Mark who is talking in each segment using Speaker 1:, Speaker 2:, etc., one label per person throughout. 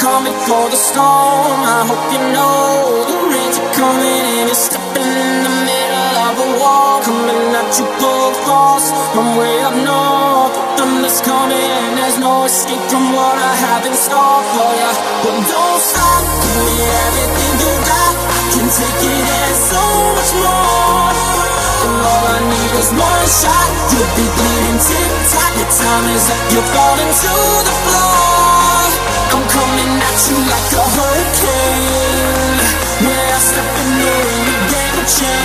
Speaker 1: coming for the storm. I hope you know the rains are coming and you're stepping in the middle of a war. Coming at you full force from way up north. The thunder's coming and there's no escape from what I have in store for you. But don't stop, give me everything you got. I can take it and so much more. And all I need is one shot. You'll be bleeding tip top. Your time is up. You're falling to the floor. Coming at you like a hurricane. I in game change.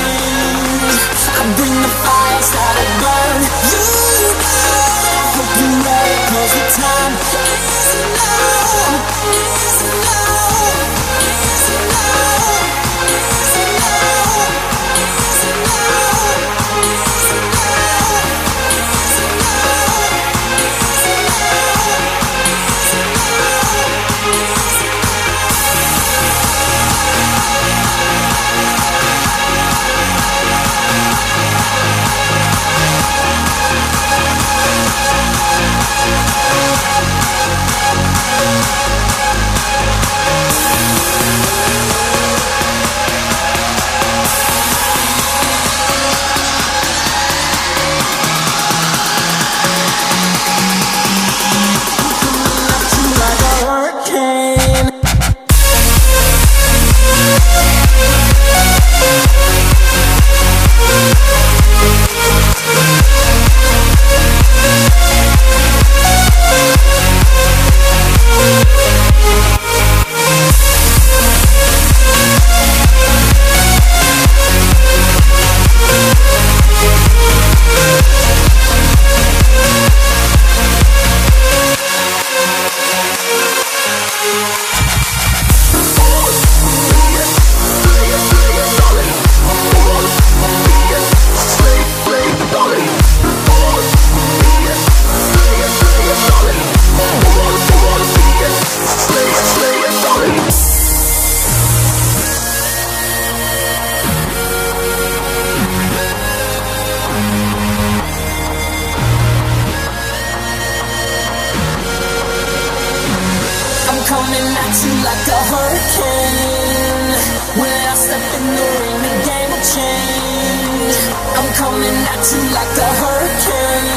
Speaker 1: Coming at you like a hurricane.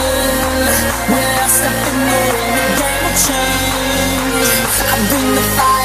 Speaker 1: When I step in the game will change. I bring the fire.